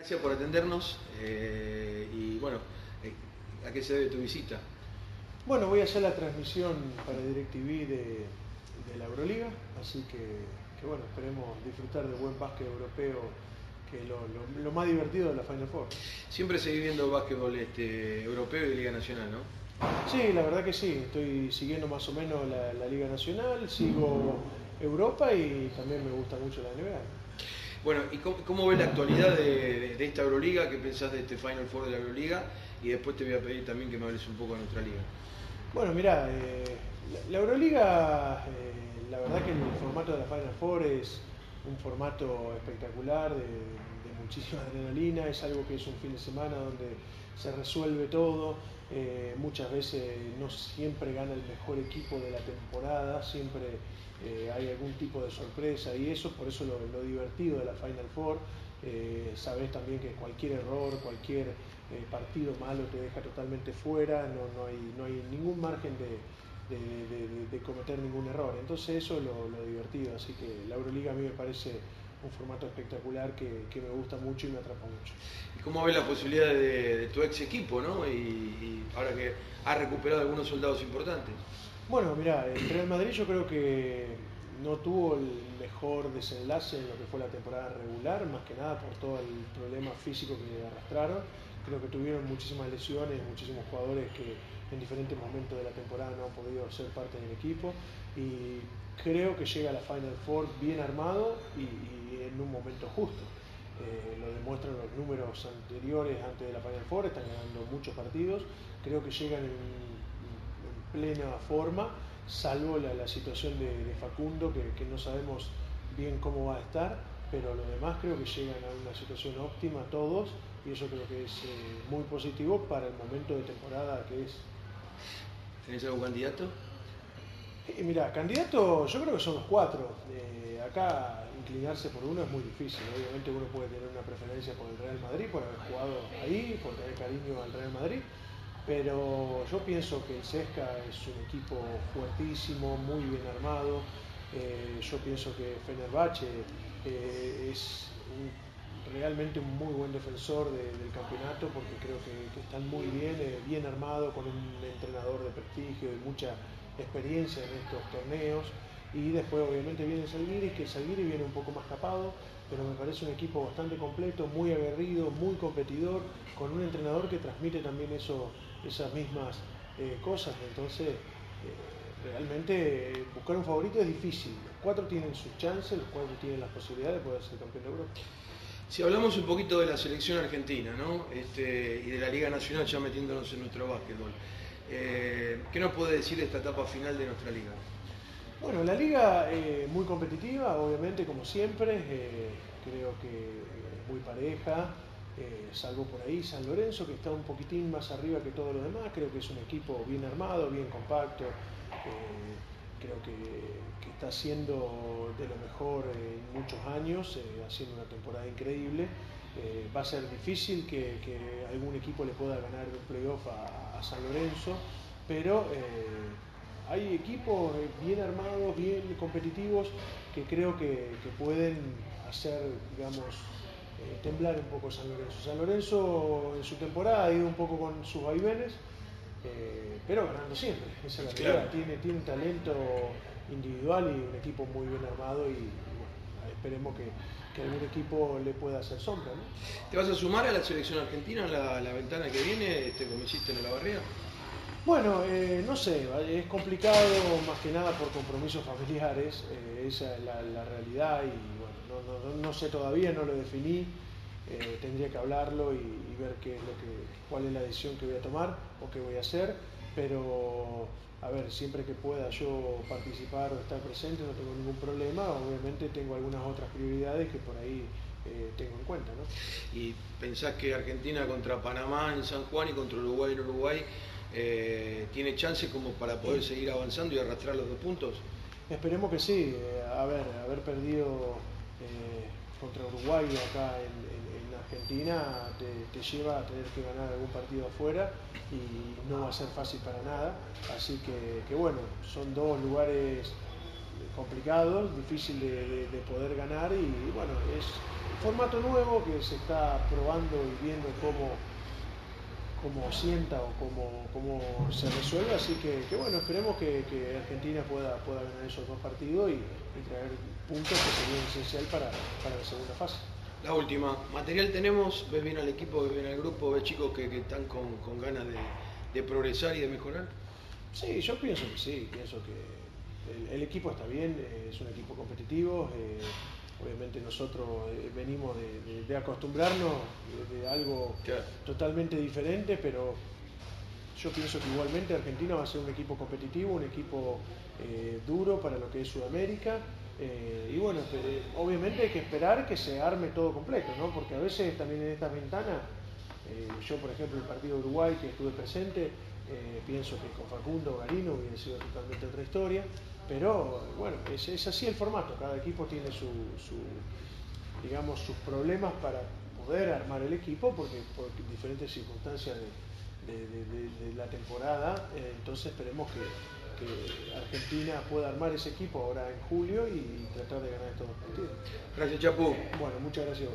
Gracias por atendernos eh, y bueno, eh, ¿a qué se debe tu visita? Bueno, voy a hacer la transmisión para DirecTV de, de la Euroliga, así que, que, bueno, esperemos disfrutar de buen básquet europeo, que es lo, lo, lo, más divertido de la Final Four. Siempre seguís viendo básquetbol este, europeo y Liga Nacional, ¿no? Sí, la verdad que sí, estoy siguiendo más o menos la, la Liga Nacional, sigo Europa y también me gusta mucho la NBA. Bueno, ¿y cómo, cómo ves la actualidad de, esta Euroliga? ¿Qué pensás de este Final Four de la Euroliga? Y después te voy a pedir también que me hables un poco de nuestra liga. Bueno, mira, eh, la, la, Euroliga, eh, la verdad que el formato de la Final Four es un formato espectacular, de, de, muchísima adrenalina, es algo que es un fin de semana donde se resuelve todo, eh, muchas veces no siempre gana el mejor equipo de la temporada, siempre eh, hay algún tipo de sorpresa y eso, por eso lo, divertido de la Final Four, eh, sabes también que cualquier error, cualquier eh, partido malo te deja totalmente fuera, no, no, hay, no hay ningún margen de, de, cometer ningún error. Entonces eso es lo, lo, divertido, así que la Euroliga a mí me parece un formato espectacular que, que me gusta mucho y me atrapa mucho. ¿Y cómo ves la posibilidad de, tu ex equipo, ¿no? Y, y, ahora que ha recuperado algunos soldados importantes? Bueno, mira, el Real Madrid yo creo que no tuvo el mejor desenlace en lo que fue la temporada regular, más que nada por todo el problema físico que arrastraron. Creo que tuvieron muchísimas lesiones, muchísimos jugadores que en diferentes momentos de la temporada no han podido ser parte del equipo y creo que llega a la Final Four bien armado y, en un momento justo. Eh, lo demuestran los números anteriores antes de la Final Four, están ganando muchos partidos, creo que llegan en plena forma, salvo la, la situación de, de Facundo, que, que, no sabemos bien cómo va a estar, pero lo demás creo que llegan a una situación óptima todos y eso creo que es eh, muy positivo para el momento de temporada que es. ¿Tenés algún candidato? Eh, mira, candidato yo creo que son los cuatro. Eh, acá inclinarse por uno es muy difícil. Obviamente uno puede tener una preferencia por el Real Madrid, por haber jugado ahí, por tener cariño al Real Madrid pero yo pienso que el Sesca es un equipo fuertísimo, muy bien armado. Eh, yo pienso que Fenerbahce eh, es realmente un muy buen defensor de, del campeonato porque creo que, que están muy bien, eh, bien armado con un entrenador de prestigio y mucha experiencia en estos torneos. Y después obviamente viene Salguiri, que Salguiri viene un poco más tapado, pero me parece un equipo bastante completo, muy aguerrido, muy competidor, con un entrenador que transmite también eso, esas mismas eh, cosas. Entonces, eh, realmente buscar un favorito es difícil. Los cuatro tienen sus chances, los cuatro tienen las posibilidades de poder ser campeón de Europa. Si hablamos un poquito de la selección argentina ¿no? este, y de la Liga Nacional, ya metiéndonos en nuestro básquetbol, eh, ¿qué nos puede decir de esta etapa final de nuestra liga? Bueno, la liga eh, muy competitiva, obviamente, como siempre, eh, creo que muy pareja, eh, salvo por ahí San Lorenzo, que está un poquitín más arriba que todos los demás, creo que es un equipo bien armado, bien compacto, eh, creo que, está haciendo de lo mejor en muchos años, eh, haciendo una temporada increíble. va a ser difícil que, algún equipo le pueda ganar un playoff a San Lorenzo, pero hay equipos bien armados, bien competitivos, que creo que, que pueden hacer, digamos, eh, temblar un poco San Lorenzo. San Lorenzo en su temporada ha ido un poco con sus vaivenes, eh, pero ganando siempre. Esa es la claro. Tiene, tiene un talento individual y un equipo muy bien armado y, y bueno, esperemos que, que, algún equipo le pueda hacer sombra. ¿no? ¿Te vas a sumar a la selección argentina en la, la, ventana que viene, este, como hiciste en la barriga? Bueno, eh, no sé, es complicado más que nada por compromisos familiares, eh, esa es la, realidad y bueno, no, sé todavía, no lo definí, eh, tendría que hablarlo y, y, ver qué es lo que, cuál es la decisión que voy a tomar o qué voy a hacer, pero a ver, siempre que pueda yo participar o estar presente no tengo ningún problema, obviamente tengo algunas otras prioridades que por ahí eh, tengo en cuenta. ¿no? ¿Y pensás que Argentina contra Panamá en San Juan y contra Uruguay en Uruguay eh, tiene chance como para poder seguir avanzando y arrastrar los dos puntos? Esperemos que sí. Eh, a ver, haber perdido eh, contra Uruguay acá en, en, en Argentina te, lleva a tener que ganar algún partido afuera y no va a ser fácil para nada. Así que, bueno, son dos lugares complicados, difícil de, de, de, poder ganar y bueno, es formato nuevo que se está probando y viendo cómo, cómo sienta o cómo, cómo se resuelve, así que, bueno, esperemos que, Argentina pueda, pueda ganar esos dos partidos y, traer puntos que serían esencial para, para la segunda fase. La última, material tenemos, ves bien al equipo, ves bien al grupo, ves chicos que, están con, ganas de, progresar y de mejorar. Sí, yo pienso que sí, pienso que el, equipo está bien, eh, es un equipo competitivo, eh, obviamente nosotros eh, venimos de, acostumbrarnos de, algo totalmente diferente, pero yo pienso que igualmente Argentina va a ser un equipo competitivo, un equipo duro para lo que es Sudamérica. Eh, y bueno, obviamente hay que esperar que se arme todo completo, ¿no? porque a veces también en esta ventana, eh, yo por ejemplo el partido de Uruguay que estuve presente, eh, pienso que con Facundo Garino hubiera sido totalmente otra historia, pero bueno, es, así el formato, cada equipo tiene su, digamos, sus problemas para poder armar el equipo, porque por diferentes circunstancias de la temporada, entonces esperemos que que Argentina pueda armar ese equipo ahora en julio y tratar de ganar estos dos partidos. Gracias, Chapu. Bueno, muchas gracias.